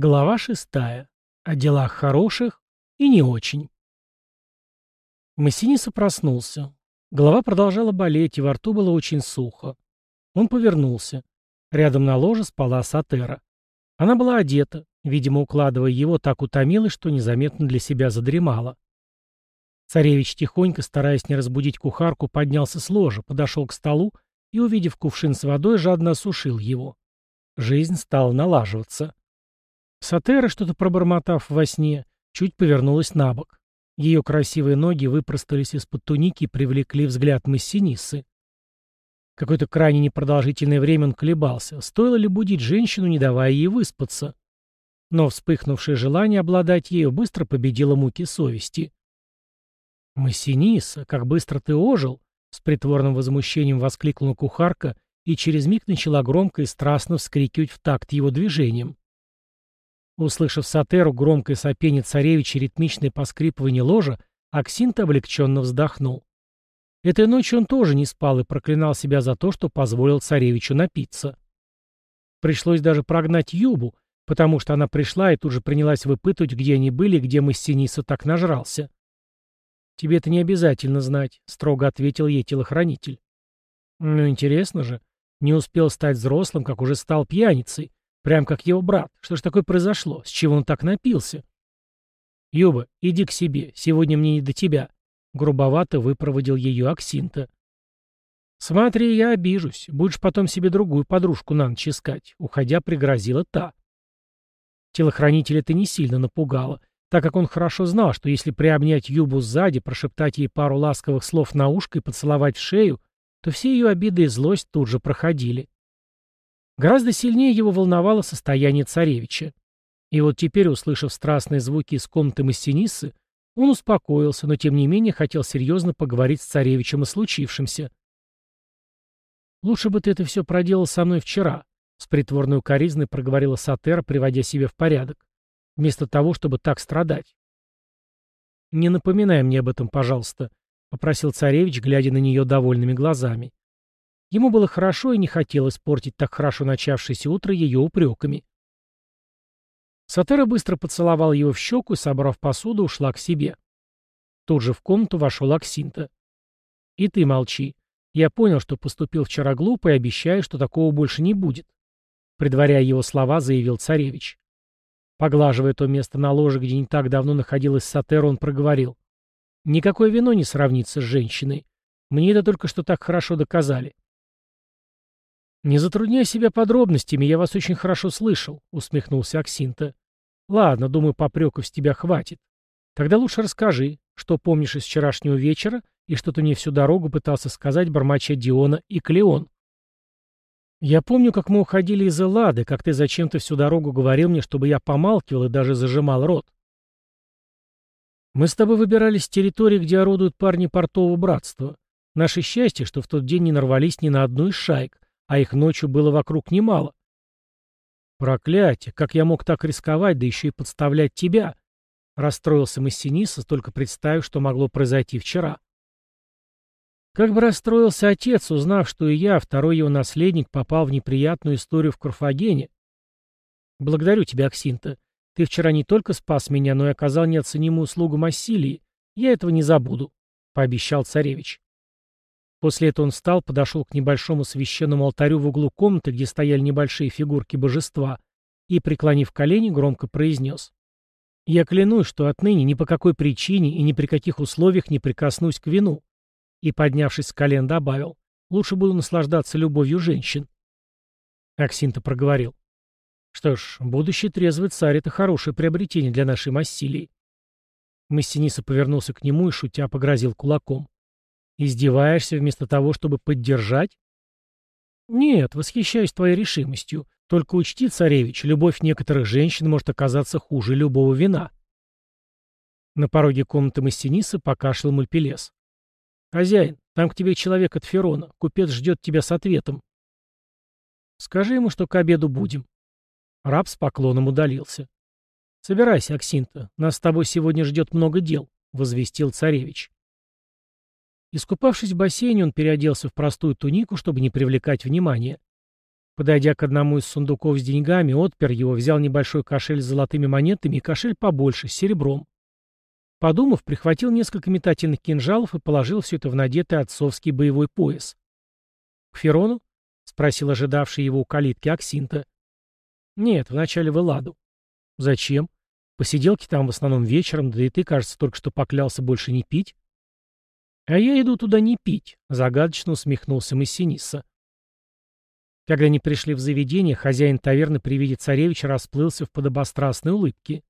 Глава шестая. О делах хороших и не очень. Массиниса проснулся. Голова продолжала болеть, и во рту было очень сухо. Он повернулся. Рядом на ложе спала Сатера. Она была одета, видимо, укладывая его, так утомилась, что незаметно для себя задремала. Царевич тихонько, стараясь не разбудить кухарку, поднялся с ложа, подошел к столу и, увидев кувшин с водой, жадно осушил его. Жизнь стала налаживаться. Сатера, что-то пробормотав во сне, чуть повернулась на бок. Ее красивые ноги выпростались из-под туники и привлекли взгляд Массинисы. Какое-то крайне непродолжительное время он колебался, стоило ли будить женщину, не давая ей выспаться. Но вспыхнувшее желание обладать ею быстро победило муки совести. «Массиниса, как быстро ты ожил!» — с притворным возмущением воскликнула кухарка и через миг начала громко и страстно вскрикивать в такт его движением. Услышав сатеру, громкое сопение царевича и ритмичное поскрипывание ложа, Аксинт облегченно вздохнул. Этой ночью он тоже не спал и проклинал себя за то, что позволил царевичу напиться. Пришлось даже прогнать Юбу, потому что она пришла и тут же принялась выпытывать, где они были, где Массиниса так нажрался. «Тебе это не обязательно знать», — строго ответил ей телохранитель. «Ну, интересно же. Не успел стать взрослым, как уже стал пьяницей. Прям как его брат. Что ж такое произошло? С чего он так напился? Юба, иди к себе. Сегодня мне не до тебя. Грубовато выпроводил ее Аксинта. Смотри, я обижусь. Будешь потом себе другую подружку на ночь искать. Уходя, пригрозила та. Телохранителя это не сильно напугало, так как он хорошо знал, что если приобнять Юбу сзади, прошептать ей пару ласковых слов на ушко и поцеловать в шею, то все ее обиды и злость тут же проходили. Гораздо сильнее его волновало состояние царевича. И вот теперь, услышав страстные звуки из комнаты Массиниссы, он успокоился, но тем не менее хотел серьезно поговорить с царевичем о случившемся. «Лучше бы ты это все проделал со мной вчера», — с притворной укоризной проговорила Сатера, приводя себя в порядок, вместо того, чтобы так страдать. «Не напоминай мне об этом, пожалуйста», — попросил царевич, глядя на нее довольными глазами. Ему было хорошо и не хотелось портить так хорошо начавшееся утро ее упреками. Сатера быстро поцеловал его в щеку и, собрав посуду, ушла к себе. Тут же в комнату вошел Аксинта. «И ты молчи. Я понял, что поступил вчера глупо и обещаю, что такого больше не будет», предваряя его слова, заявил царевич. Поглаживая то место на ложе, где не так давно находилась Сатера, он проговорил. «Никакое вино не сравнится с женщиной. Мне это только что так хорошо доказали. «Не затрудняй себя подробностями, я вас очень хорошо слышал», — усмехнулся Аксинта. «Ладно, думаю, попреков с тебя хватит. Тогда лучше расскажи, что помнишь из вчерашнего вечера и что ты мне всю дорогу пытался сказать бормоча Диона и Клеон». «Я помню, как мы уходили из Эллады, как ты зачем-то всю дорогу говорил мне, чтобы я помалкивал и даже зажимал рот. Мы с тобой выбирались с территории, где орудуют парни портового братства. Наше счастье, что в тот день не нарвались ни на одну из шаек, а их ночью было вокруг немало. Проклятие, как я мог так рисковать, да еще и подставлять тебя? Расстроился Массиниса, только представив, что могло произойти вчера. Как бы расстроился отец, узнав, что и я, второй его наследник, попал в неприятную историю в Карфагене. Благодарю тебя, Аксинта. Ты вчера не только спас меня, но и оказал неоценимую услугу Массилии. Я этого не забуду, — пообещал царевич. После этого он встал, подошел к небольшому священному алтарю в углу комнаты, где стояли небольшие фигурки божества, и, преклонив колени, громко произнес. «Я клянусь, что отныне ни по какой причине и ни при каких условиях не прикоснусь к вину». И, поднявшись с колен, добавил. «Лучше буду наслаждаться любовью женщин». Аксинта проговорил. «Что ж, будущий трезвый царь — это хорошее приобретение для нашей Массилии». Массиниса повернулся к нему и, шутя, погрозил кулаком. Издеваешься вместо того, чтобы поддержать? Нет, восхищаюсь твоей решимостью. Только учти, царевич, любовь некоторых женщин может оказаться хуже любого вина. На пороге комнаты Массиниса покашлял Мульпелес. «Хозяин, там к тебе человек от Ферона. Купец ждет тебя с ответом». «Скажи ему, что к обеду будем». Раб с поклоном удалился. «Собирайся, Аксинта, нас с тобой сегодня ждет много дел», — возвестил царевич. Искупавшись в бассейне, он переоделся в простую тунику, чтобы не привлекать внимания. Подойдя к одному из сундуков с деньгами, отпер его, взял небольшой кошель с золотыми монетами и кошель побольше, с серебром. Подумав, прихватил несколько метательных кинжалов и положил все это в надетый отцовский боевой пояс. «К Ферону?» — спросил ожидавший его у калитки Аксинта. «Нет, вначале в Эладу». «Зачем? Посиделки там в основном вечером, да и ты, кажется, только что поклялся больше не пить». «А я иду туда не пить», — загадочно усмехнулся Массиниса. Когда они пришли в заведение, хозяин таверны при виде царевича расплылся в подобострастной улыбке.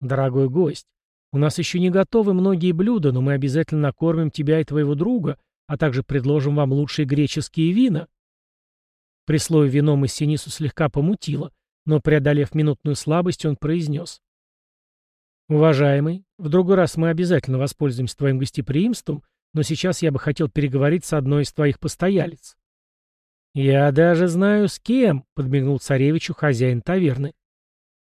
«Дорогой гость, у нас еще не готовы многие блюда, но мы обязательно накормим тебя и твоего друга, а также предложим вам лучшие греческие вина». При слове «вино» Массинису слегка помутило, но, преодолев минутную слабость, он произнес. «Уважаемый, в другой раз мы обязательно воспользуемся твоим гостеприимством, но сейчас я бы хотел переговорить с одной из твоих постоялиц». «Я даже знаю, с кем», — подмигнул царевичу хозяин таверны.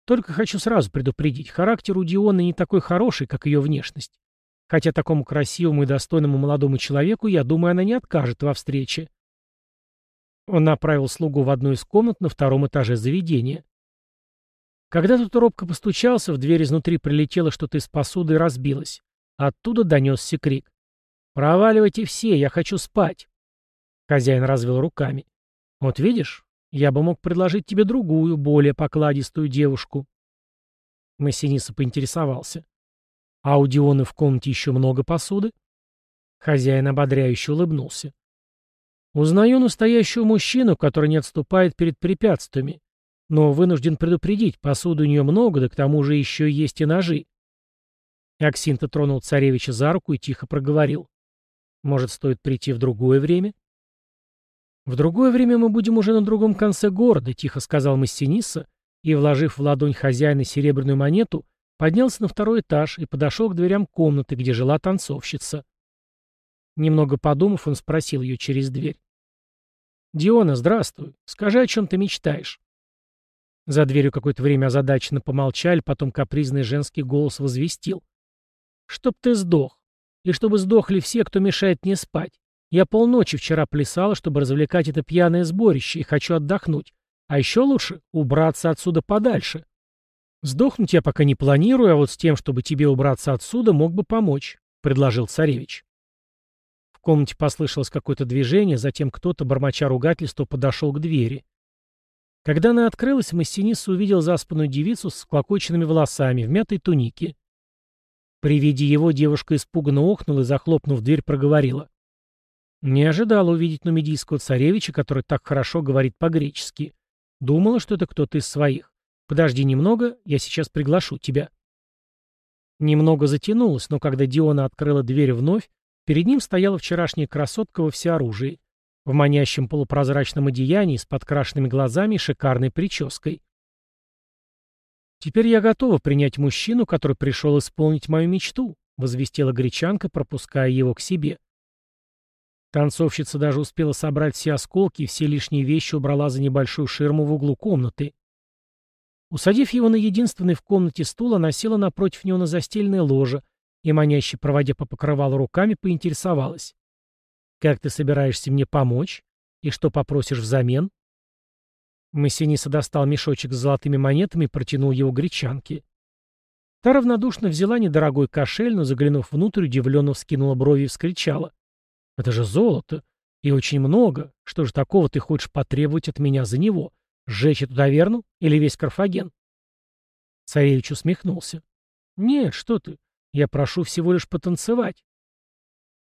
«Только хочу сразу предупредить, характер у Дионы не такой хороший, как ее внешность. Хотя такому красивому и достойному молодому человеку, я думаю, она не откажет во встрече». Он направил слугу в одну из комнат на втором этаже заведения. Когда тут робко постучался, в дверь изнутри прилетело что-то из посуды и разбилось. Оттуда донесся крик. «Проваливайте все, я хочу спать!» Хозяин развел руками. Вот видишь, я бы мог предложить тебе другую, более покладистую девушку. Массиниса поинтересовался. А у Дионы в комнате еще много посуды? Хозяин ободряюще улыбнулся. Узнаю настоящего мужчину, который не отступает перед препятствиями. Но вынужден предупредить, посуды у нее много, да к тому же еще есть и ножи. Аксинта тронул царевича за руку и тихо проговорил. Может, стоит прийти в другое время? «В другое время мы будем уже на другом конце города», — тихо сказал Массиниса, и, вложив в ладонь хозяина серебряную монету, поднялся на второй этаж и подошел к дверям комнаты, где жила танцовщица. Немного подумав, он спросил ее через дверь. «Диона, здравствуй. Скажи, о чем ты мечтаешь?» За дверью какое-то время озадаченно помолчали, потом капризный женский голос возвестил. «Чтоб ты сдох. И чтобы сдохли все, кто мешает мне спать. Я полночи вчера плясала, чтобы развлекать это пьяное сборище, и хочу отдохнуть. А еще лучше убраться отсюда подальше. Сдохнуть я пока не планирую, а вот с тем, чтобы тебе убраться отсюда, мог бы помочь, — предложил царевич. В комнате послышалось какое-то движение, затем кто-то, бормоча ругательства, подошел к двери. Когда она открылась, Массинис увидел заспанную девицу с склокоченными волосами в мятой тунике. При виде его девушка испуганно охнула и, захлопнув дверь, проговорила. Не ожидала увидеть нумидийского царевича, который так хорошо говорит по-гречески. Думала, что это кто-то из своих. Подожди немного, я сейчас приглашу тебя. Немного затянулось, но когда Диона открыла дверь вновь, перед ним стояла вчерашняя красотка во всеоружии, в манящем полупрозрачном одеянии, с подкрашенными глазами и шикарной прической. «Теперь я готова принять мужчину, который пришел исполнить мою мечту», возвестила гречанка, пропуская его к себе. Танцовщица даже успела собрать все осколки и все лишние вещи убрала за небольшую ширму в углу комнаты. Усадив его на единственный в комнате стул, она села напротив него на застеленное ложе и, маняще проводя по покрывалу руками, поинтересовалась. «Как ты собираешься мне помочь? И что попросишь взамен?» Массиниса достал мешочек с золотыми монетами и протянул его гречанке. Та равнодушно взяла недорогой кошель, но, заглянув внутрь, удивленно вскинула брови и вскричала. Это же золото. И очень много. Что же такого ты хочешь потребовать от меня за него? Сжечь эту таверну или весь Карфаген? Царевич усмехнулся. Нет, что ты. Я прошу всего лишь потанцевать.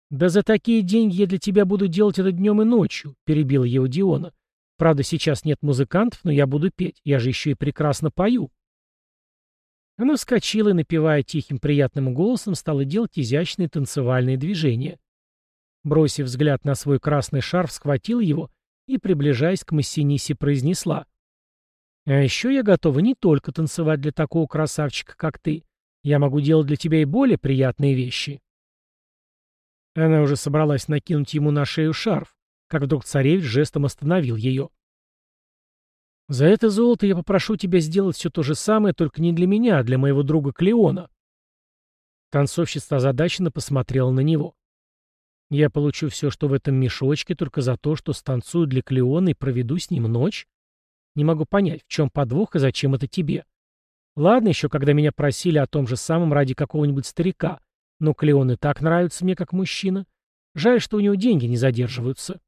Да за такие деньги я для тебя буду делать это днем и ночью, перебила его Диона. Правда, сейчас нет музыкантов, но я буду петь. Я же еще и прекрасно пою. Она вскочила и, напевая тихим приятным голосом, стала делать изящные танцевальные движения. Бросив взгляд на свой красный шарф, схватил его и, приближаясь к Массинисе, произнесла. «А еще я готова не только танцевать для такого красавчика, как ты. Я могу делать для тебя и более приятные вещи». Она уже собралась накинуть ему на шею шарф, как вдруг царевич жестом остановил ее. «За это золото я попрошу тебя сделать все то же самое, только не для меня, а для моего друга Клеона». Танцовщица озадаченно посмотрела на него. Я получу все, что в этом мешочке, только за то, что станцую для Клеона и проведу с ним ночь? Не могу понять, в чем подвох и зачем это тебе. Ладно еще, когда меня просили о том же самом ради какого-нибудь старика, но Клеон и так нравится мне как мужчина. Жаль, что у него деньги не задерживаются.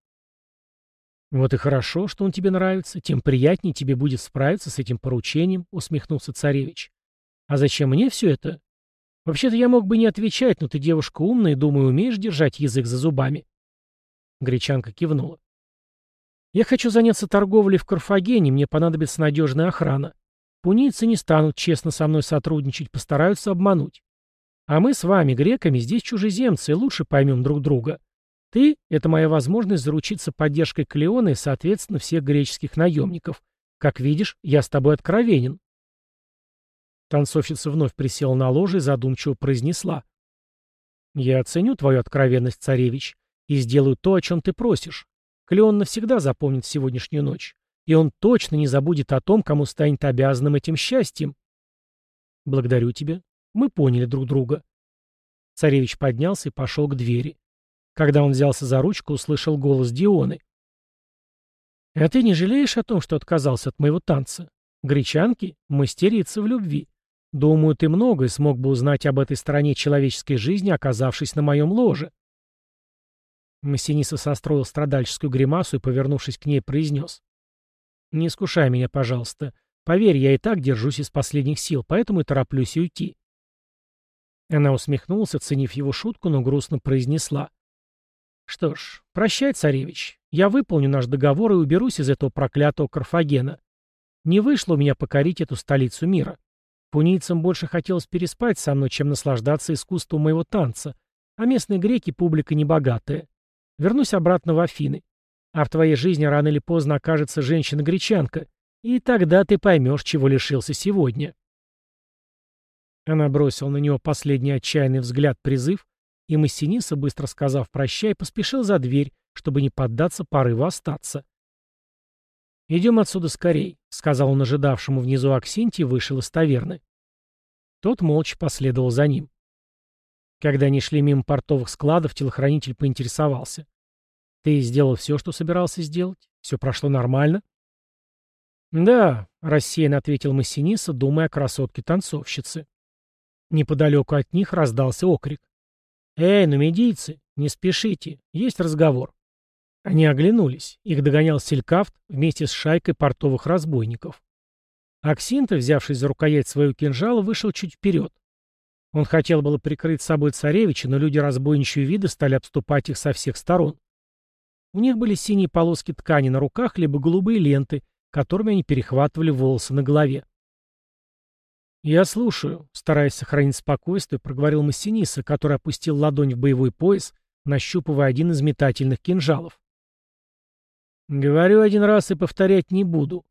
Вот и хорошо, что он тебе нравится, тем приятнее тебе будет справиться с этим поручением, усмехнулся царевич. А зачем мне все это? Вообще-то я мог бы не отвечать, но ты девушка умная и, думаю, умеешь держать язык за зубами. Гречанка кивнула. Я хочу заняться торговлей в Карфагене, мне понадобится надежная охрана. Пунийцы не станут честно со мной сотрудничать, постараются обмануть. А мы с вами, греками, здесь чужеземцы, лучше поймем друг друга. Ты — это моя возможность заручиться поддержкой Клеона и, соответственно, всех греческих наемников. Как видишь, я с тобой откровенен. Танцовщица вновь присела на ложе и задумчиво произнесла. «Я оценю твою откровенность, царевич, и сделаю то, о чем ты просишь. Клеон навсегда запомнит сегодняшнюю ночь, и он точно не забудет о том, кому станет обязанным этим счастьем. Благодарю тебя. Мы поняли друг друга. Царевич поднялся и пошел к двери. Когда он взялся за ручку, услышал голос Дионы. «А ты не жалеешь о том, что отказался от моего танца? Гречанки — мастерицы в любви. Думаю, ты многое смог бы узнать об этой стороне человеческой жизни, оказавшись на моем ложе». Массиниса состроил страдальческую гримасу и, повернувшись к ней, произнес. «Не искушай меня, пожалуйста. Поверь, я и так держусь из последних сил, поэтому и тороплюсь уйти». Она усмехнулась, оценив его шутку, но грустно произнесла. «Что ж, прощай, царевич. Я выполню наш договор и уберусь из этого проклятого Карфагена. Не вышло у меня покорить эту столицу мира. Пунийцам больше хотелось переспать со мной, чем наслаждаться искусством моего танца, а местные греки — публика небогатая. Вернусь обратно в Афины. А в твоей жизни рано или поздно окажется женщина-гречанка, и тогда ты поймешь, чего лишился сегодня. Она бросила на него последний отчаянный взгляд-призыв, и Массиниса, быстро сказав прощай, поспешил за дверь, чтобы не поддаться порыву остаться. «Идем отсюда скорей», — сказал он ожидавшему внизу Аксинти и вышел из таверны. Тот молча последовал за ним. Когда они шли мимо портовых складов, телохранитель поинтересовался. «Ты сделал все, что собирался сделать? Все прошло нормально?» «Да», — рассеянно ответил Массиниса, думая о красотке-танцовщице. Неподалеку от них раздался окрик. «Эй, нумидийцы, не спешите, есть разговор». Они оглянулись. Их догонял Селькафт вместе с шайкой портовых разбойников. Аксинта, взявшись за рукоять своего кинжала, вышел чуть вперед. Он хотел было прикрыть собой царевича, но люди разбойничьего вида стали обступать их со всех сторон. У них были синие полоски ткани на руках, либо голубые ленты, которыми они перехватывали волосы на голове. «Я слушаю», — стараясь сохранить спокойствие, проговорил Массиниса, который опустил ладонь в боевой пояс, нащупывая один из метательных кинжалов. «Говорю один раз и повторять не буду.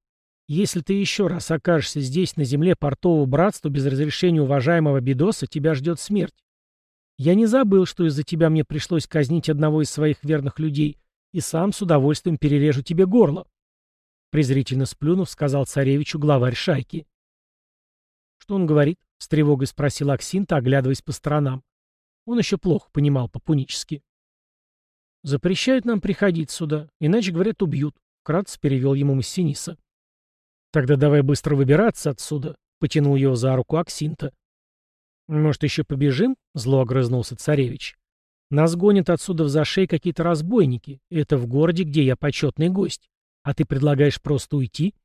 Если ты еще раз окажешься здесь, на земле портового братства, без разрешения уважаемого Бедоса, тебя ждет смерть. Я не забыл, что из-за тебя мне пришлось казнить одного из своих верных людей, и сам с удовольствием перережу тебе горло. Презрительно сплюнув, сказал царевичу главарь шайки. Что он говорит? С тревогой спросил Аксинта, оглядываясь по сторонам. Он еще плохо понимал по-пунически. «Запрещают нам приходить сюда, иначе, говорят, убьют», — кратко перевел ему Массиниса. «Тогда давай быстро выбираться отсюда», — потянул его за руку Аксинта. «Может, еще побежим?» — зло огрызнулся царевич. «Нас гонят отсюда в зашей какие-то разбойники. Это в городе, где я почетный гость. А ты предлагаешь просто уйти?»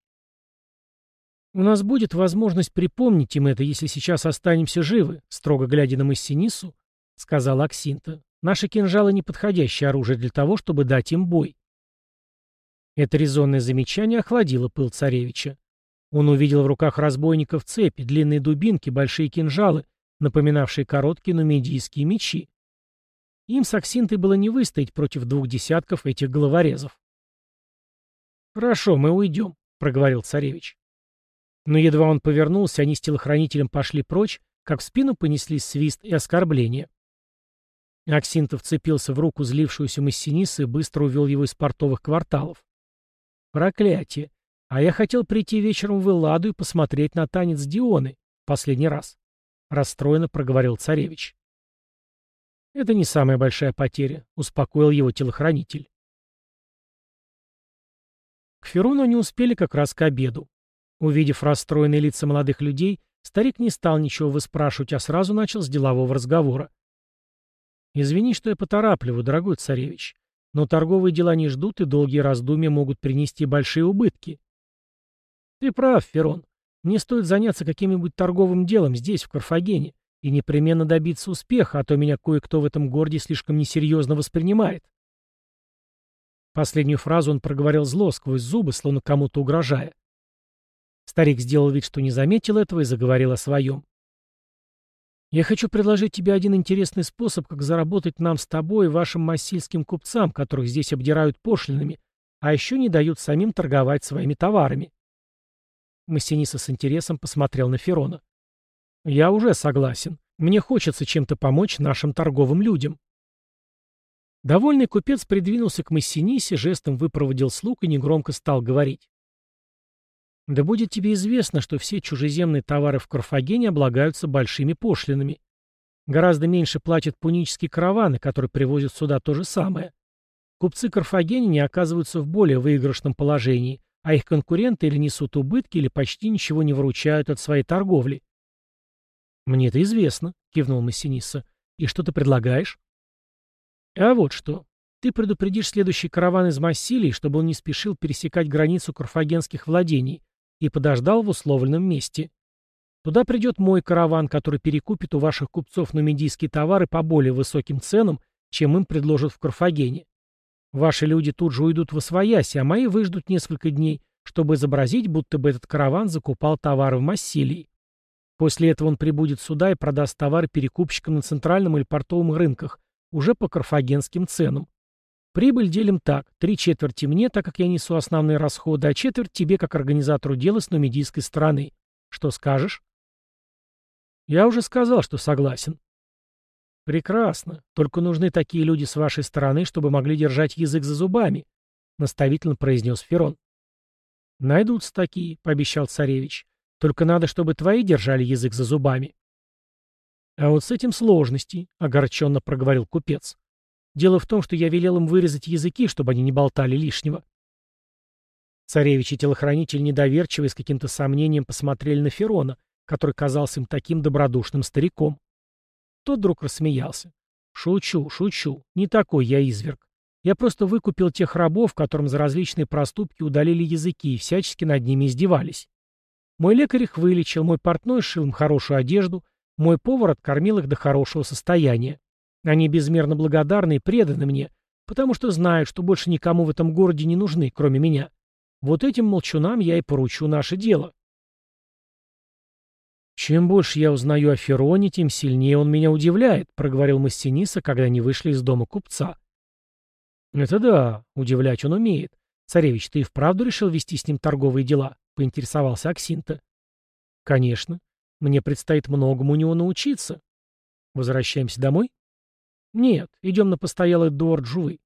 «У нас будет возможность припомнить им это, если сейчас останемся живы», — строго глядя на Массинису, — сказал Аксинта. «Наши кинжалы — неподходящее оружие для того, чтобы дать им бой. Это резонное замечание охладило пыл царевича. Он увидел в руках разбойников цепи, длинные дубинки, большие кинжалы, напоминавшие короткие нумидийские мечи. Им с Аксинтой было не выстоять против двух десятков этих головорезов. «Хорошо, мы уйдем», — проговорил царевич. Но едва он повернулся, они с телохранителем пошли прочь, как в спину понеслись свист и оскорбления. Аксинтов вцепился в руку злившуюся Массиниса и быстро увел его из портовых кварталов. Проклятие. А я хотел прийти вечером в Элладу и посмотреть на танец Дионы. Последний раз. Расстроенно проговорил царевич. Это не самая большая потеря, успокоил его телохранитель. К Ферону не успели как раз к обеду. Увидев расстроенные лица молодых людей, старик не стал ничего выспрашивать, а сразу начал с делового разговора. «Извини, что я поторапливаю, дорогой царевич, но торговые дела не ждут, и долгие раздумья могут принести большие убытки». «Ты прав, Ферон. Мне стоит заняться каким-нибудь торговым делом здесь, в Карфагене, и непременно добиться успеха, а то меня кое-кто в этом городе слишком несерьезно воспринимает». Последнюю фразу он проговорил зло сквозь зубы, словно кому-то угрожая. Старик сделал вид, что не заметил этого, и заговорил о своем. «Я хочу предложить тебе один интересный способ, как заработать нам с тобой и вашим массильским купцам, которых здесь обдирают пошлинами, а еще не дают самим торговать своими товарами». Массиниса с интересом посмотрел на Ферона. «Я уже согласен. Мне хочется чем-то помочь нашим торговым людям». Довольный купец придвинулся к Массинисе, жестом выпроводил слуг и негромко стал говорить. «Да будет тебе известно, что все чужеземные товары в Карфагене облагаются большими пошлинами. Гораздо меньше платят пунические караваны, которые привозят сюда то же самое. Купцы Карфагене не оказываются в более выигрышном положении, а их конкуренты или несут убытки, или почти ничего не выручают от своей торговли». «Мне это известно», — кивнул Массиниса. «И что ты предлагаешь?» А вот что. Ты предупредишь следующий караван из Массилии, чтобы он не спешил пересекать границу карфагенских владений и подождал в условленном месте. Туда придет мой караван, который перекупит у ваших купцов нумидийские товары по более высоким ценам, чем им предложат в Карфагене. Ваши люди тут же уйдут в освояси, а мои выждут несколько дней, чтобы изобразить, будто бы этот караван закупал товары в Массилии. После этого он прибудет сюда и продаст товары перекупщикам на центральном или портовом рынках, уже по карфагенским ценам. Прибыль делим так. Три четверти мне, так как я несу основные расходы, а четверть тебе, как организатору дела с нумидийской стороны. Что скажешь? Я уже сказал, что согласен. Прекрасно. Только нужны такие люди с вашей стороны, чтобы могли держать язык за зубами, наставительно произнес Ферон. Найдутся такие, пообещал царевич. Только надо, чтобы твои держали язык за зубами. «А вот с этим сложности», — огорченно проговорил купец. «Дело в том, что я велел им вырезать языки, чтобы они не болтали лишнего». Царевич и телохранитель недоверчиво и с каким-то сомнением посмотрели на Ферона, который казался им таким добродушным стариком. Тот вдруг рассмеялся. «Шучу, шучу. Не такой я изверг. Я просто выкупил тех рабов, которым за различные проступки удалили языки и всячески над ними издевались. Мой лекарь их вылечил, мой портной сшил им хорошую одежду, мой повар откормил их до хорошего состояния. Они безмерно благодарны и преданы мне, потому что знают, что больше никому в этом городе не нужны, кроме меня. Вот этим молчунам я и поручу наше дело. «Чем больше я узнаю о Фероне, тем сильнее он меня удивляет», — проговорил Массиниса, когда они вышли из дома купца. «Это да, удивлять он умеет. Царевич, ты и вправду решил вести с ним торговые дела?» — поинтересовался Аксинта. «Конечно. Мне предстоит многому у него научиться. Возвращаемся домой? Нет, идем на постоялый двор Джувы.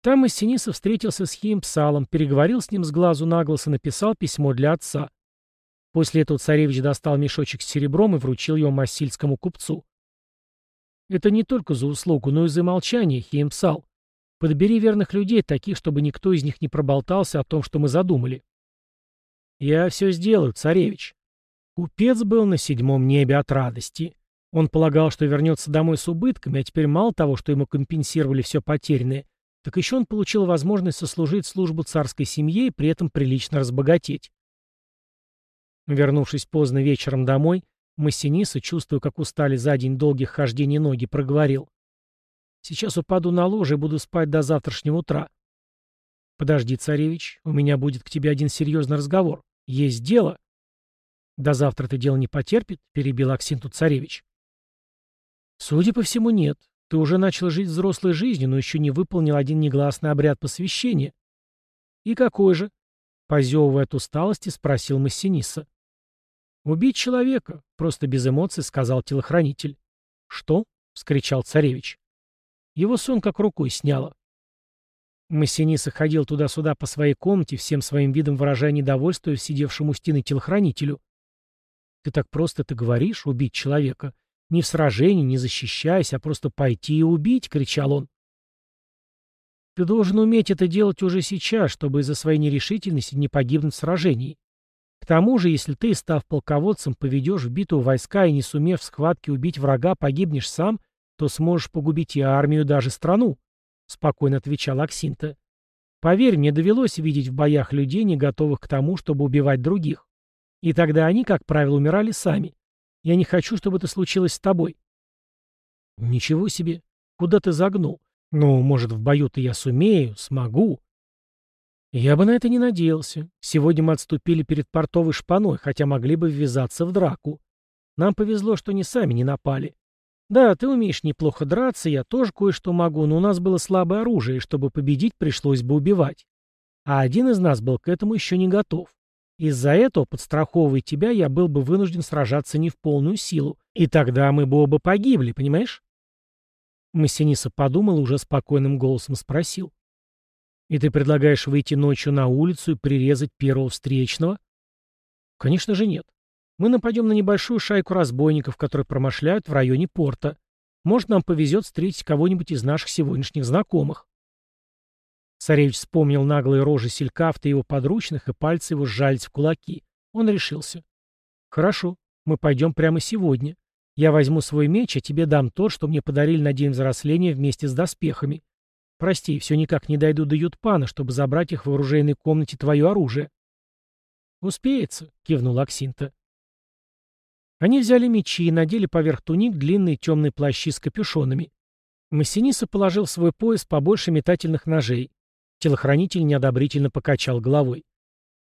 Там Массинисов встретился с Химпсалом, переговорил с ним с глазу на глаз и написал письмо для отца. После этого царевич достал мешочек с серебром и вручил его массильскому купцу. Это не только за услугу, но и за молчание, Химпсал. Подбери верных людей, таких, чтобы никто из них не проболтался о том, что мы задумали. Я все сделаю, царевич. Купец был на седьмом небе от радости. Он полагал, что вернется домой с убытками, а теперь мало того, что ему компенсировали все потерянное, так еще он получил возможность сослужить службу царской семье и при этом прилично разбогатеть. Вернувшись поздно вечером домой, Массиниса, чувствуя, как устали за день долгих хождений ноги, проговорил. «Сейчас упаду на ложе и буду спать до завтрашнего утра». «Подожди, царевич, у меня будет к тебе один серьезный разговор. Есть дело». «До завтра это дело не потерпит?» — перебил Аксинту царевич. «Судя по всему, нет. Ты уже начал жить взрослой жизнью, но еще не выполнил один негласный обряд посвящения». «И какой же?» — позевывая от усталости, спросил Массиниса. «Убить человека», — просто без эмоций сказал телохранитель. «Что?» — вскричал царевич. Его сон как рукой сняло. Массиниса ходил туда-сюда по своей комнате, всем своим видом выражая недовольство сидевшему у стены телохранителю. Ты так просто это говоришь, убить человека. «Не в сражении, не защищаясь, а просто пойти и убить!» — кричал он. «Ты должен уметь это делать уже сейчас, чтобы из-за своей нерешительности не погибнуть в сражении. К тому же, если ты, став полководцем, поведешь в битву войска и не сумев в схватке убить врага, погибнешь сам, то сможешь погубить и армию, даже страну», — спокойно отвечал Аксинта. «Поверь, мне довелось видеть в боях людей, не готовых к тому, чтобы убивать других. И тогда они, как правило, умирали сами. Я не хочу, чтобы это случилось с тобой. Ничего себе. Куда ты загнул? Ну, может, в бою-то я сумею, смогу. Я бы на это не надеялся. Сегодня мы отступили перед портовой шпаной, хотя могли бы ввязаться в драку. Нам повезло, что не сами не напали. Да, ты умеешь неплохо драться, я тоже кое-что могу, но у нас было слабое оружие, и чтобы победить, пришлось бы убивать. А один из нас был к этому еще не готов. Из-за этого, подстраховывая тебя, я был бы вынужден сражаться не в полную силу. И тогда мы бы оба погибли, понимаешь? Массиниса подумал и уже спокойным голосом спросил. «И ты предлагаешь выйти ночью на улицу и прирезать первого встречного?» «Конечно же нет. Мы нападем на небольшую шайку разбойников, которые промышляют в районе порта. Может, нам повезет встретить кого-нибудь из наших сегодняшних знакомых. Царевич вспомнил наглые рожи селькафта и его подручных, и пальцы его сжались в кулаки. Он решился. «Хорошо, мы пойдем прямо сегодня. Я возьму свой меч, а тебе дам тот, что мне подарили на день взросления вместе с доспехами. Прости, все никак не дойду до Ютпана, чтобы забрать их в оружейной комнате твое оружие». «Успеется», — кивнул Аксинта. Они взяли мечи и надели поверх туник длинные темные плащи с капюшонами. Массиниса положил в свой пояс побольше метательных ножей. Телохранитель неодобрительно покачал головой.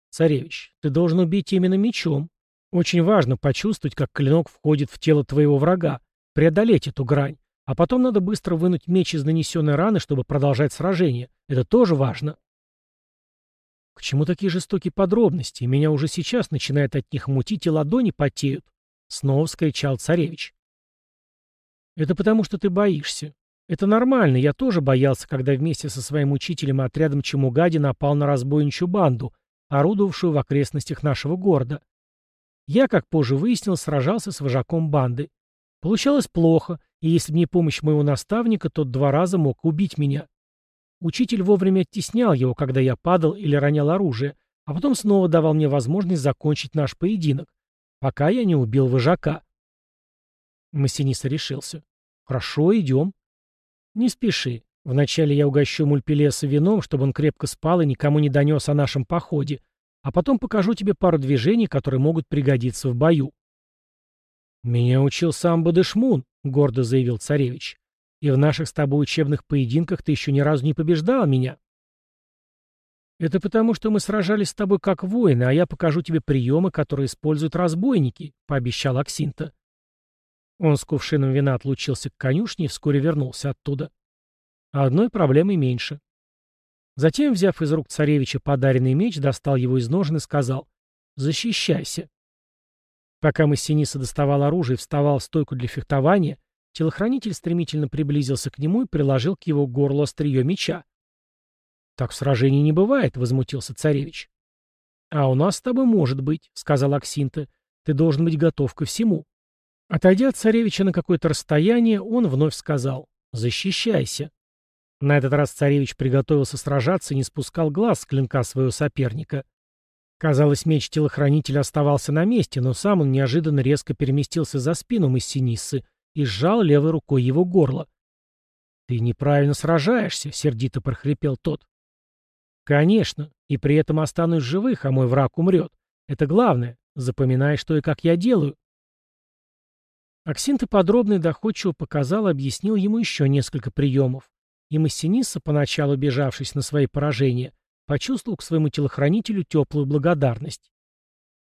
«Царевич, ты должен убить именно мечом. Очень важно почувствовать, как клинок входит в тело твоего врага, преодолеть эту грань. А потом надо быстро вынуть меч из нанесенной раны, чтобы продолжать сражение. Это тоже важно». «К чему такие жестокие подробности? Меня уже сейчас начинает от них мутить, и ладони потеют», — снова вскричал царевич. «Это потому, что ты боишься. Это нормально, я тоже боялся, когда вместе со своим учителем и отрядом Чемугади напал на разбойничью банду, орудовавшую в окрестностях нашего города. Я, как позже выяснил, сражался с вожаком банды. Получалось плохо, и если бы не помощь моего наставника, тот два раза мог убить меня. Учитель вовремя оттеснял его, когда я падал или ронял оружие, а потом снова давал мне возможность закончить наш поединок, пока я не убил вожака. Массиниса решился. «Хорошо, идем». «Не спеши. Вначале я угощу Мульпелеса вином, чтобы он крепко спал и никому не донес о нашем походе, а потом покажу тебе пару движений, которые могут пригодиться в бою». «Меня учил сам Бадышмун», — гордо заявил царевич. «И в наших с тобой учебных поединках ты еще ни разу не побеждал меня». «Это потому, что мы сражались с тобой как воины, а я покажу тебе приемы, которые используют разбойники», — пообещал Аксинта. Он с кувшином вина отлучился к конюшне и вскоре вернулся оттуда. А одной проблемой меньше. Затем, взяв из рук царевича подаренный меч, достал его из ножен и сказал «Защищайся». Пока Массиниса доставал оружие и вставал в стойку для фехтования, телохранитель стремительно приблизился к нему и приложил к его горлу острие меча. «Так в сражении не бывает», — возмутился царевич. «А у нас с тобой может быть», — сказал Аксинта. «Ты должен быть готов ко всему. Отойдя от царевича на какое-то расстояние, он вновь сказал «Защищайся». На этот раз царевич приготовился сражаться и не спускал глаз с клинка своего соперника. Казалось, меч телохранителя оставался на месте, но сам он неожиданно резко переместился за спину Массиниссы и сжал левой рукой его горло. «Ты неправильно сражаешься», — сердито прохрипел тот. «Конечно, и при этом останусь живых, а мой враг умрет. Это главное. Запоминай, что и как я делаю». Аксинта подробно и доходчиво показал и объяснил ему еще несколько приемов. И Массинисса, поначалу бежавшись на свои поражения, почувствовал к своему телохранителю теплую благодарность.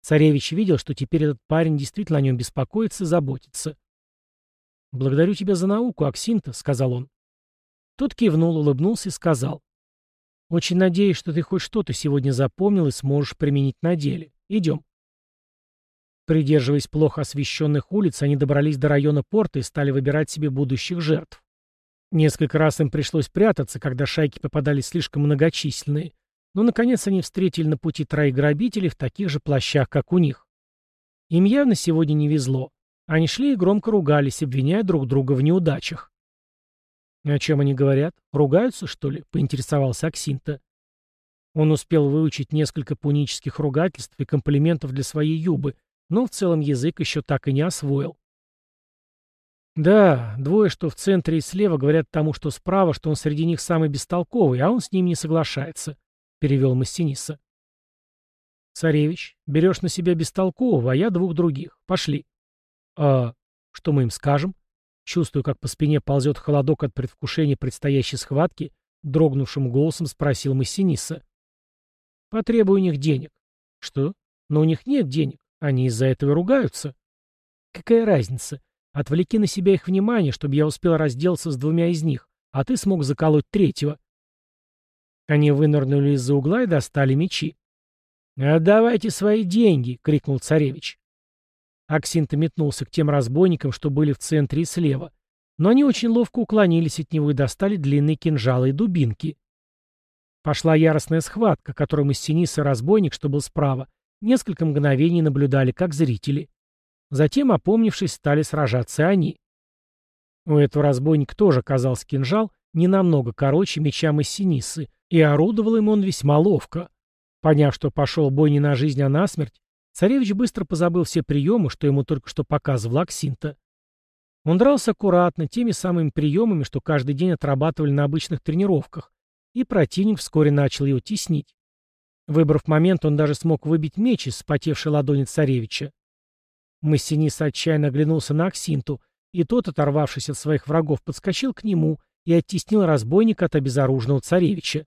Царевич видел, что теперь этот парень действительно о нем беспокоится и заботится. «Благодарю тебя за науку, Аксинта», — сказал он. Тот кивнул, улыбнулся и сказал. «Очень надеюсь, что ты хоть что-то сегодня запомнил и сможешь применить на деле. Идем». Придерживаясь плохо освещенных улиц, они добрались до района порта и стали выбирать себе будущих жертв. Несколько раз им пришлось прятаться, когда шайки попадались слишком многочисленные, но, наконец, они встретили на пути троих грабителей в таких же плащах, как у них. Им явно сегодня не везло. Они шли и громко ругались, обвиняя друг друга в неудачах. «О чем они говорят? Ругаются, что ли?» — поинтересовался Аксинта. Он успел выучить несколько пунических ругательств и комплиментов для своей юбы, но в целом язык еще так и не освоил. Да, двое, что в центре и слева, говорят тому, что справа, что он среди них самый бестолковый, а он с ним не соглашается, — перевел Массиниса. Царевич, берешь на себя бестолкового, а я двух других. Пошли. А что мы им скажем? Чувствую, как по спине ползет холодок от предвкушения предстоящей схватки, дрогнувшим голосом спросил Массиниса. Потребую у них денег. Что? Но у них нет денег. Они из-за этого ругаются. Какая разница? Отвлеки на себя их внимание, чтобы я успел разделаться с двумя из них, а ты смог заколоть третьего. Они вынырнули из-за угла и достали мечи. «Отдавайте свои деньги!» — крикнул царевич. Аксинта метнулся к тем разбойникам, что были в центре и слева, но они очень ловко уклонились от него и достали длинные кинжалы и дубинки. Пошла яростная схватка, которую Массинис и разбойник, что был справа, несколько мгновений наблюдали как зрители. Затем, опомнившись, стали сражаться они. У этого разбойника тоже оказался кинжал, не намного короче меча Массинисы, и орудовал им он весьма ловко. Поняв, что пошел бой не на жизнь, а на смерть, царевич быстро позабыл все приемы, что ему только что показывал Аксинта. Он дрался аккуратно, теми самыми приемами, что каждый день отрабатывали на обычных тренировках, и противник вскоре начал его теснить. Выбрав момент, он даже смог выбить меч из спотевшей ладони царевича. Массинис отчаянно оглянулся на Аксинту, и тот, оторвавшись от своих врагов, подскочил к нему и оттеснил разбойника от обезоруженного царевича.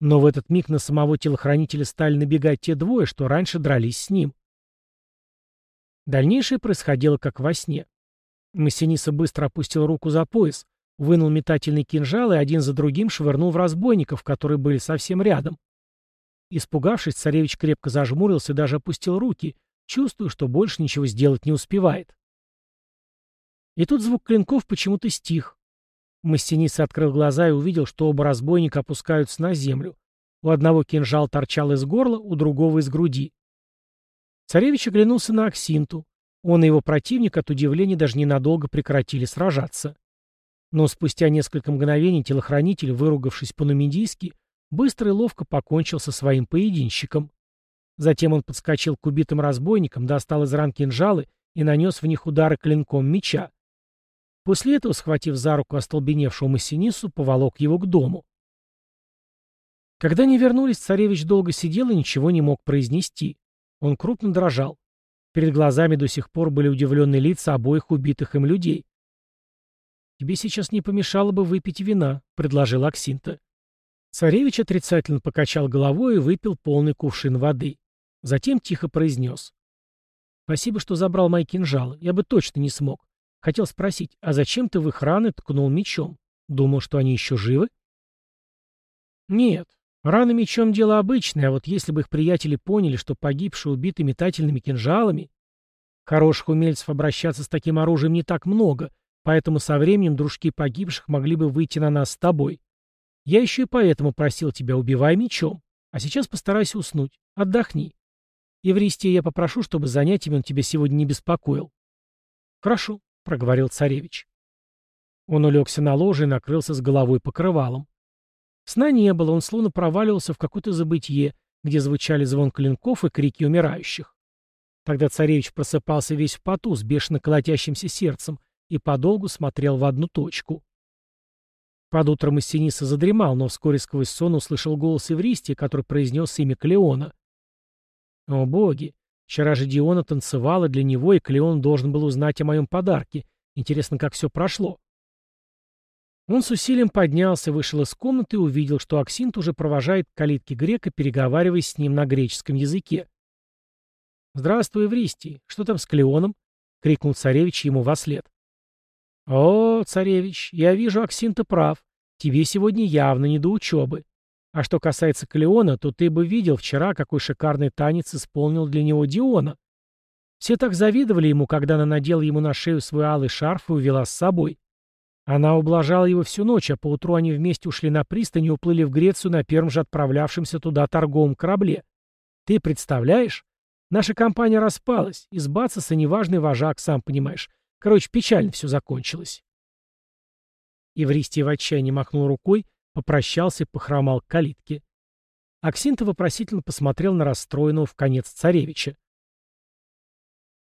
Но в этот миг на самого телохранителя стали набегать те двое, что раньше дрались с ним. Дальнейшее происходило как во сне. Массиниса быстро опустил руку за пояс, вынул метательный кинжал и один за другим швырнул в разбойников, которые были совсем рядом. Испугавшись, царевич крепко зажмурился и даже опустил руки, Чувствую, что больше ничего сделать не успевает. И тут звук клинков почему-то стих. Мастеница открыл глаза и увидел, что оба разбойника опускаются на землю. У одного кинжал торчал из горла, у другого из груди. Царевич оглянулся на Аксинту. Он и его противник от удивления даже ненадолго прекратили сражаться. Но спустя несколько мгновений телохранитель, выругавшись по-нумидийски, быстро и ловко покончил со своим поединщиком. Затем он подскочил к убитым разбойникам, достал из ран кинжалы и нанес в них удары клинком меча. После этого, схватив за руку остолбеневшего Массинису, поволок его к дому. Когда они вернулись, царевич долго сидел и ничего не мог произнести. Он крупно дрожал. Перед глазами до сих пор были удивленные лица обоих убитых им людей. «Тебе сейчас не помешало бы выпить вина», — предложил Аксинта. Царевич отрицательно покачал головой и выпил полный кувшин воды. Затем тихо произнес. «Спасибо, что забрал мои кинжалы. Я бы точно не смог. Хотел спросить, а зачем ты в их раны ткнул мечом? Думал, что они еще живы?» «Нет. Раны мечом дело обычное, а вот если бы их приятели поняли, что погибшие убиты метательными кинжалами... Хороших умельцев обращаться с таким оружием не так много, поэтому со временем дружки погибших могли бы выйти на нас с тобой. Я еще и поэтому просил тебя, убивай мечом. А сейчас постарайся уснуть. Отдохни. Евристия я попрошу, чтобы занятиями он тебя сегодня не беспокоил. Хорошо, проговорил царевич. Он улегся на ложе и накрылся с головой покрывалом. Сна не было, он словно проваливался в какое-то забытье, где звучали звон клинков и крики умирающих. Тогда царевич просыпался весь в поту, с бешено колотящимся сердцем, и подолгу смотрел в одну точку. Под утро Массиниса задремал, но вскоре сквозь сон услышал голос Евристия, который произнес имя Клеона. О боги! Вчера же Диона танцевала для него, и Клеон должен был узнать о моем подарке. Интересно, как все прошло. Он с усилием поднялся, вышел из комнаты и увидел, что Аксинт уже провожает калитки грека, переговариваясь с ним на греческом языке. «Здравствуй, Евристий. Что там с Клеоном?» — крикнул царевич ему во след. «О, царевич, я вижу, Аксинта прав. Тебе сегодня явно не до учебы. А что касается Клеона, то ты бы видел вчера, какой шикарный танец исполнил для него Диона. Все так завидовали ему, когда она надела ему на шею свой алый шарф и увела с собой. Она ублажала его всю ночь, а поутру они вместе ушли на пристань и уплыли в Грецию на первом же отправлявшемся туда торговом корабле. Ты представляешь? Наша компания распалась. Из Бацеса неважный вожак, сам понимаешь. Короче, печально все закончилось. Евристий в отчаянии махнул рукой, попрощался и похромал к калитке. Аксинта вопросительно посмотрел на расстроенного в конец царевича.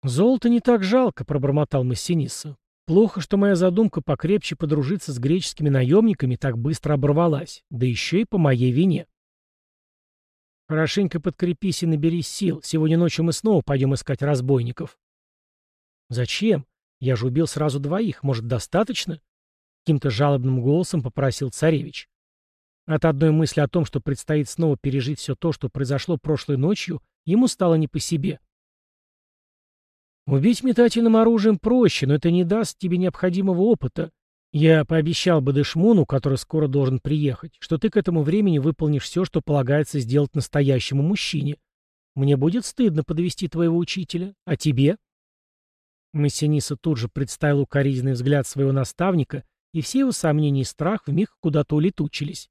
«Золото не так жалко», — пробормотал Массиниса. «Плохо, что моя задумка покрепче подружиться с греческими наемниками так быстро оборвалась, да еще и по моей вине». «Хорошенько подкрепись и наберись сил. Сегодня ночью мы снова пойдем искать разбойников». «Зачем? Я же убил сразу двоих. Может, достаточно?» Каким-то жалобным голосом попросил царевич. От одной мысли о том, что предстоит снова пережить все то, что произошло прошлой ночью, ему стало не по себе. Убить метательным оружием проще, но это не даст тебе необходимого опыта. Я пообещал бы Дэшмуну, который скоро должен приехать, что ты к этому времени выполнишь все, что полагается сделать настоящему мужчине. Мне будет стыдно подвести твоего учителя. А тебе?» Массиниса тут же представил укоризненный взгляд своего наставника, и все его сомнения и страх вмиг куда-то улетучились.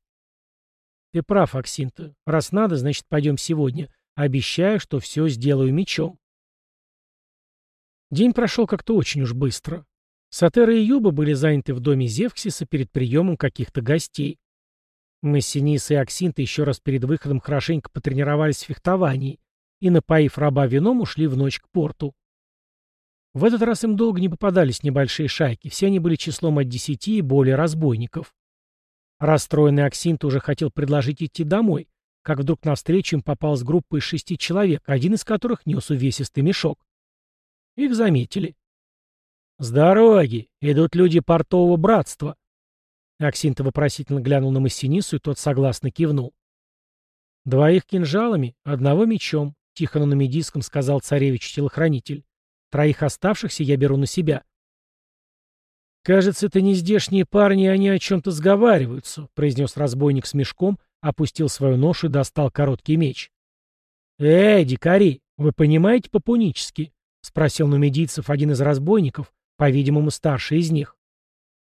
«Ты прав, Аксинта. Раз надо, значит, пойдем сегодня. Обещаю, что все сделаю мечом». День прошел как-то очень уж быстро. Сатера и Юба были заняты в доме Зевксиса перед приемом каких-то гостей. Массинис и Аксинта еще раз перед выходом хорошенько потренировались в фехтовании и, напоив раба вином, ушли в ночь к порту. В этот раз им долго не попадались небольшие шайки, все они были числом от десяти и более разбойников. Расстроенный Аксинта уже хотел предложить идти домой, как вдруг навстречу им попалась группа из шести человек, один из которых нес увесистый мешок. Их заметили. «С дороги! Идут люди портового братства!» Аксинта вопросительно глянул на Массинису, и тот согласно кивнул. «Двоих кинжалами, одного мечом», — тихо на медийском сказал царевич-телохранитель. «Троих оставшихся я беру на себя». «Кажется, это не здешние парни, они о чем-то сговариваются», — произнес разбойник с мешком, опустил свою ношу и достал короткий меч. «Эй, дикари, вы понимаете по-пунически? — спросил нумидийцев один из разбойников, по-видимому, старший из них.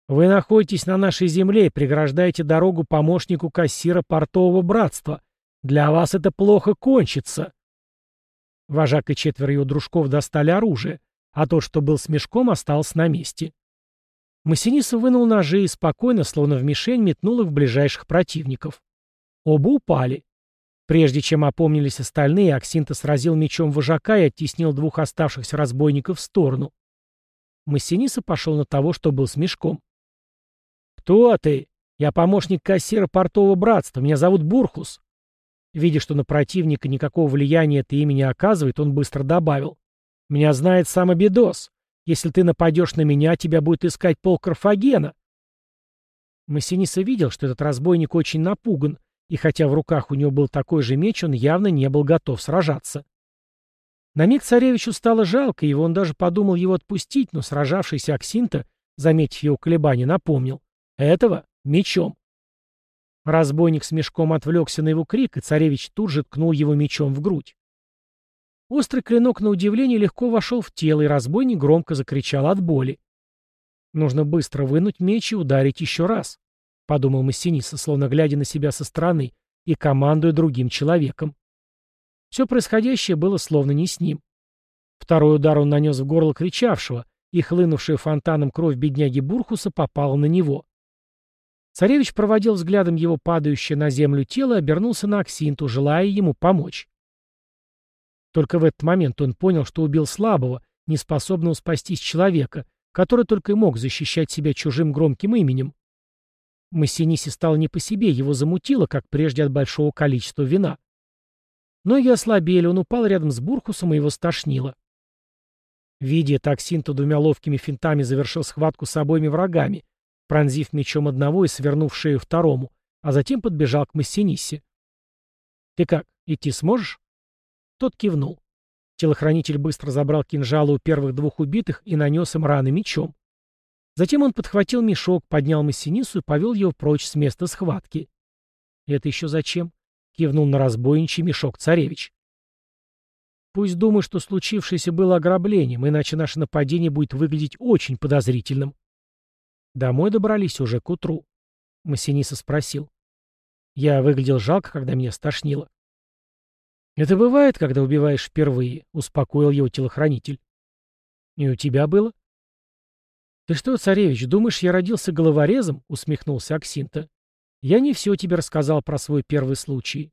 «Вы находитесь на нашей земле и преграждаете дорогу помощнику кассира портового братства. Для вас это плохо кончится». Вожак и четверо его дружков достали оружие, а тот, что был с мешком, остался на месте. Массинисов вынул ножи и спокойно, словно в мишень, метнул их в ближайших противников. Оба упали. Прежде чем опомнились остальные, Аксинта сразил мечом вожака и оттеснил двух оставшихся разбойников в сторону. Массиниса пошел на того, что был с мешком. «Кто ты? Я помощник кассира портового братства. Меня зовут Бурхус». Видя, что на противника никакого влияния это имя не оказывает, он быстро добавил. «Меня знает сам Абидос. Если ты нападешь на меня, тебя будет искать пол Карфагена». Массиниса видел, что этот разбойник очень напуган, и хотя в руках у него был такой же меч, он явно не был готов сражаться. На миг царевичу стало жалко его, он даже подумал его отпустить, но сражавшийся Аксинта, заметив его колебания, напомнил. «Этого мечом». Разбойник с мешком отвлекся на его крик, и царевич тут же ткнул его мечом в грудь. Острый клинок, на удивление, легко вошел в тело, и разбойник громко закричал от боли. Нужно быстро вынуть меч и ударить еще раз. — подумал Массиниса, словно глядя на себя со стороны и командуя другим человеком. Все происходящее было словно не с ним. Второй удар он нанес в горло кричавшего, и хлынувшая фонтаном кровь бедняги Бурхуса попала на него. Царевич проводил взглядом его падающее на землю тело и обернулся на Аксинту, желая ему помочь. Только в этот момент он понял, что убил слабого, неспособного спастись человека, который только и мог защищать себя чужим громким именем. Массинисе стало не по себе, его замутило, как прежде от большого количества вина. Ноги ослабели, он упал рядом с Бурхусом и его стошнило. Видя Таксинто двумя ловкими финтами завершил схватку с обоими врагами, пронзив мечом одного и свернув шею второму, а затем подбежал к Массинисе. «Ты как, идти сможешь?» Тот кивнул. Телохранитель быстро забрал кинжалы у первых двух убитых и нанес им раны мечом. Затем он подхватил мешок, поднял Массинису и повел его прочь с места схватки. «Это еще зачем?» — кивнул на разбойничий мешок царевич. «Пусть думает, что случившееся было ограблением, иначе наше нападение будет выглядеть очень подозрительным». Домой добрались уже к утру. Массиниса спросил. «Я выглядел жалко, когда меня стошнило». «Это бывает, когда убиваешь впервые», — успокоил его телохранитель. «И у тебя было?» «Ты что, царевич, думаешь, я родился головорезом?» — усмехнулся Аксинта. «Я не все тебе рассказал про свой первый случай.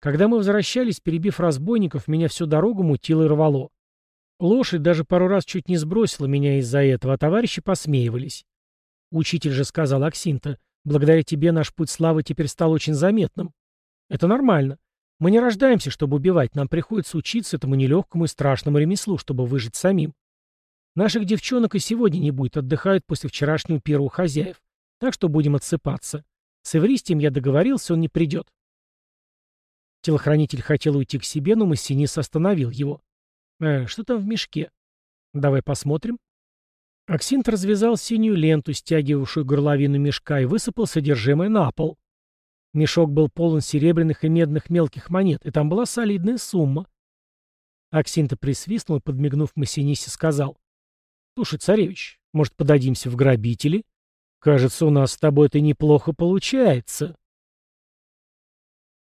Когда мы возвращались, перебив разбойников, меня всю дорогу мутило и рвало. Лошадь даже пару раз чуть не сбросила меня из-за этого, а товарищи посмеивались. Учитель же сказал Аксинта, благодаря тебе наш путь славы теперь стал очень заметным. Это нормально. Мы не рождаемся, чтобы убивать, нам приходится учиться этому нелегкому и страшному ремеслу, чтобы выжить самим. Наших девчонок и сегодня не будет, отдыхают после вчерашнего первого хозяев. Так что будем отсыпаться. С Эвристием я договорился, он не придет. Телохранитель хотел уйти к себе, но Массинис остановил его. «Э, что там в мешке? Давай посмотрим». Аксинт развязал синюю ленту, стягивавшую горловину мешка, и высыпал содержимое на пол. Мешок был полон серебряных и медных мелких монет, и там была солидная сумма. Аксинта присвистнул и, подмигнув Массинисе, сказал. «Слушай, царевич, может, подадимся в грабители? Кажется, у нас с тобой это неплохо получается».